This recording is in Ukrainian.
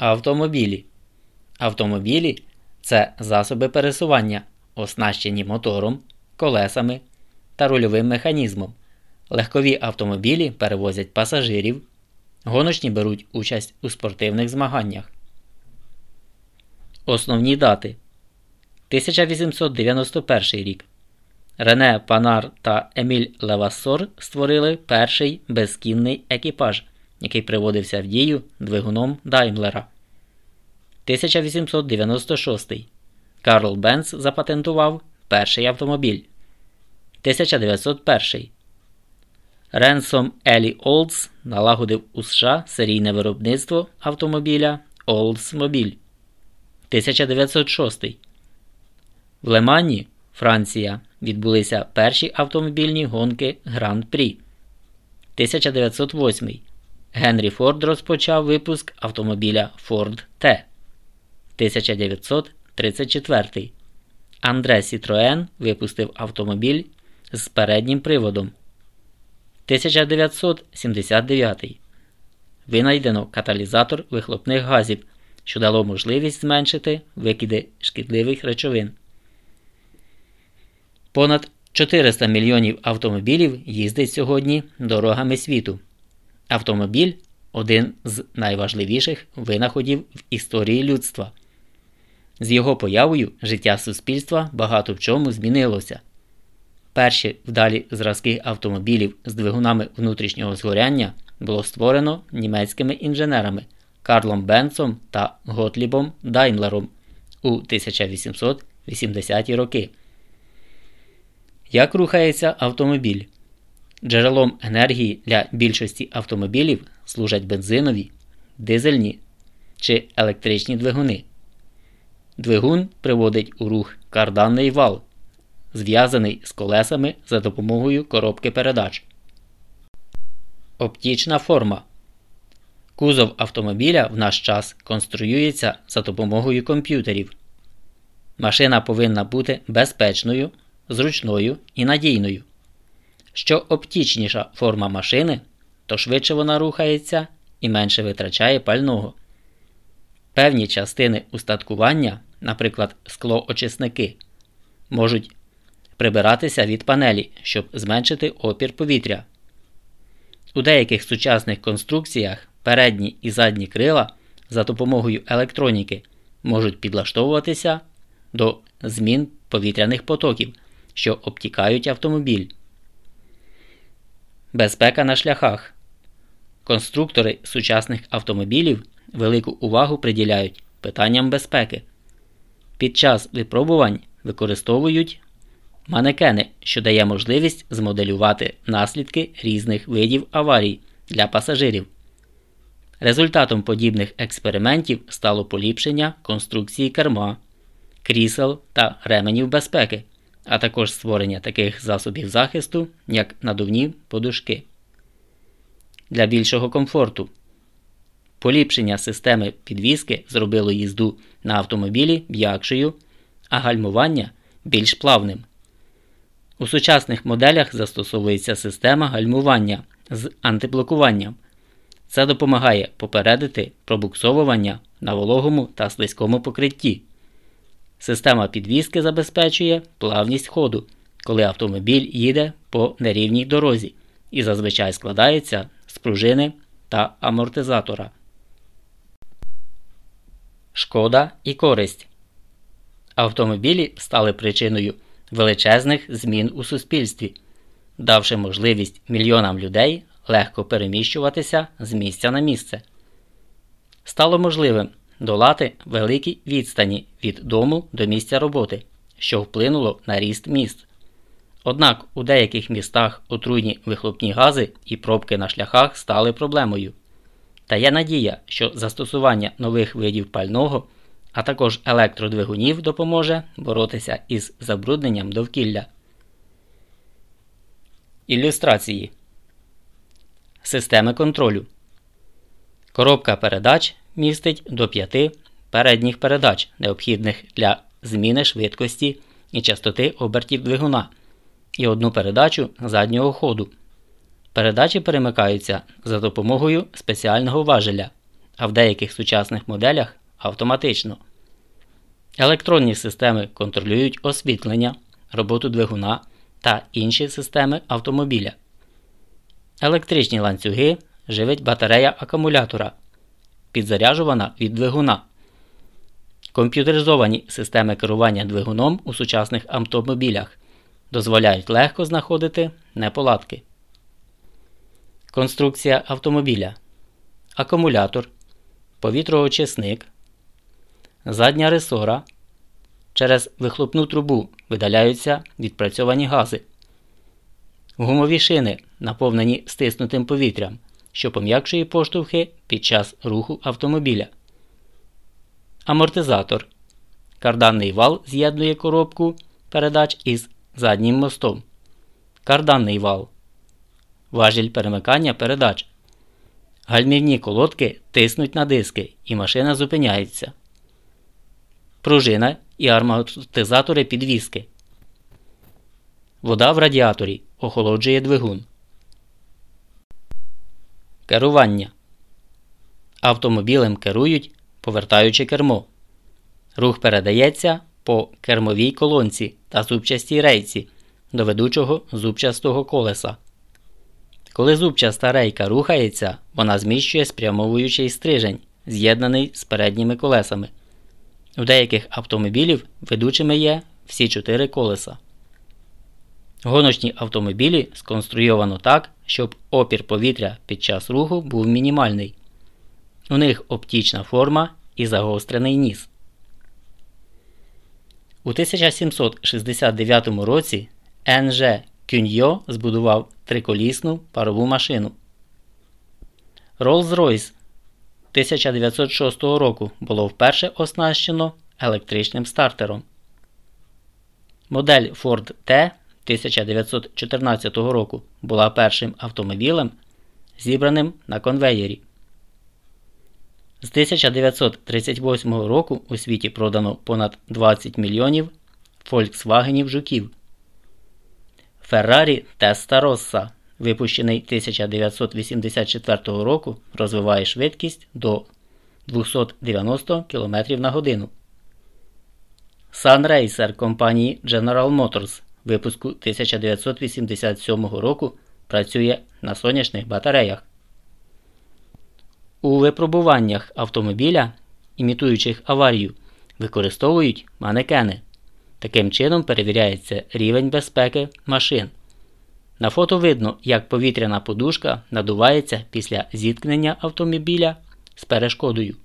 Автомобілі. Автомобілі це засоби пересування, оснащені мотором, колесами та рульовим механізмом. Легкові автомобілі перевозять пасажирів. Гоночні беруть участь у спортивних змаганнях. Основні дати 1891 рік. Рене Панар та Еміль Левассор створили перший безкінний екіпаж, який приводився в дію двигуном Даймлера. 1896. Карл Бенц запатентував перший автомобіль. 1901. Ренсом Елі Олдс налагодив у США серійне виробництво автомобіля Oldsmobile. 1906. В Лемані, Франція, відбулися перші автомобільні гонки Гран-Прі. 1908. Генрі Форд розпочав випуск автомобіля Ford T. 1934. Андре Сітроен випустив автомобіль з переднім приводом. 1979. Винайдено каталізатор вихлопних газів, що дало можливість зменшити викиди шкідливих речовин. Понад 400 мільйонів автомобілів їздить сьогодні дорогами світу. Автомобіль один з найважливіших винаходів в історії людства. З його появою життя суспільства багато в чому змінилося. Перші вдалі зразки автомобілів з двигунами внутрішнього згоряння було створено німецькими інженерами Карлом Бенцом та Готлібом Даймлером у 1880-ті роки. Як рухається автомобіль? Джерелом енергії для більшості автомобілів служать бензинові, дизельні чи електричні двигуни. Двигун приводить у рух карданний вал, зв'язаний з колесами за допомогою коробки передач. Оптічна форма. Кузов автомобіля в наш час конструюється за допомогою комп'ютерів. Машина повинна бути безпечною, зручною і надійною. Що оптічніша форма машини, то швидше вона рухається і менше витрачає пального. Певні частини устаткування, наприклад, склоочисники, можуть прибиратися від панелі, щоб зменшити опір повітря. У деяких сучасних конструкціях передні і задні крила за допомогою електроніки можуть підлаштовуватися до змін повітряних потоків, що обтікають автомобіль. Безпека на шляхах. Конструктори сучасних автомобілів велику увагу приділяють питанням безпеки. Під час випробувань використовують манекени, що дає можливість змоделювати наслідки різних видів аварій для пасажирів. Результатом подібних експериментів стало поліпшення конструкції керма, крісел та ременів безпеки, а також створення таких засобів захисту, як надувні подушки. Для більшого комфорту. Поліпшення системи підвіски зробило їзду на автомобілі м'якшою, а гальмування більш плавним. У сучасних моделях застосовується система гальмування з антиблокуванням. Це допомагає попередити пробуксовування на вологому та слизькому покритті. Система підвіски забезпечує плавність ходу, коли автомобіль їде по нерівній дорозі і зазвичай складається з пружини та амортизатора. Шкода і користь автомобілі стали причиною величезних змін у суспільстві, давши можливість мільйонам людей легко переміщуватися з місця на місце. Стало можливим долати великі відстані від дому до місця роботи, що вплинуло на ріст міст. Однак у деяких містах отруйні вихлопні гази і пробки на шляхах стали проблемою. Та є надія, що застосування нових видів пального, а також електродвигунів допоможе боротися із забрудненням довкілля. Ілюстрації Системи контролю. Коробка передач містить до 5 передніх передач, необхідних для зміни швидкості і частоти обертів двигуна, і одну передачу заднього ходу. Передачі перемикаються за допомогою спеціального важеля а в деяких сучасних моделях автоматично. Електронні системи контролюють освітлення, роботу двигуна та інші системи автомобіля. Електричні ланцюги живить батарея акумулятора, підзаряджувана від двигуна. Комп'ютеризовані системи керування двигуном у сучасних автомобілях дозволяють легко знаходити неполадки. Конструкція автомобіля, акумулятор, повітроочисник, задня ресора. Через вихлопну трубу видаляються відпрацьовані гази. Гумові шини наповнені стиснутим повітрям, що пом'якшує поштовхи під час руху автомобіля. Амортизатор. Карданний вал з'єднує коробку передач із заднім мостом. Карданний вал. Важіль перемикання передач. Гальмівні колодки тиснуть на диски і машина зупиняється. Пружина і амортизатори підвіски. Вода в радіаторі охолоджує двигун. Керування. Автомобілем керують, повертаючи кермо. Рух передається по кермовій колонці та зубчастій рейці до ведучого зубчастого колеса. Коли зубчаста рейка рухається, вона зміщує спрямовуючий стрижень, з'єднаний з передніми колесами. У деяких автомобілів ведучими є всі чотири колеса. Гоночні автомобілі сконструйовано так, щоб опір повітря під час руху був мінімальний. У них оптічна форма і загострений ніс. У 1769 році Н.Ж. Кюньо збудував триколісну парову машину. Rolls-Royce 1906 року було вперше оснащено електричним стартером. Модель Ford T 1914 року була першим автомобілем, зібраним на конвеєрі. З 1938 року у світі продано понад 20 мільйонів Volkswagen жуків. Ferrari Testarossa, випущений 1984 року, розвиває швидкість до 290 км на годину. Sunracer компанії General Motors випуску 1987 року працює на сонячних батареях. У випробуваннях автомобіля, імітуючих аварію, використовують манекени. Таким чином перевіряється рівень безпеки машин. На фото видно, як повітряна подушка надувається після зіткнення автомобіля з перешкодою.